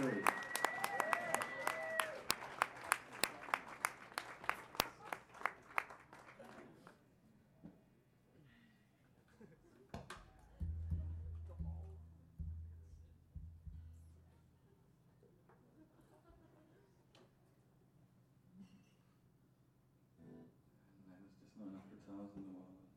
great. And there's just not enough guitars in the world.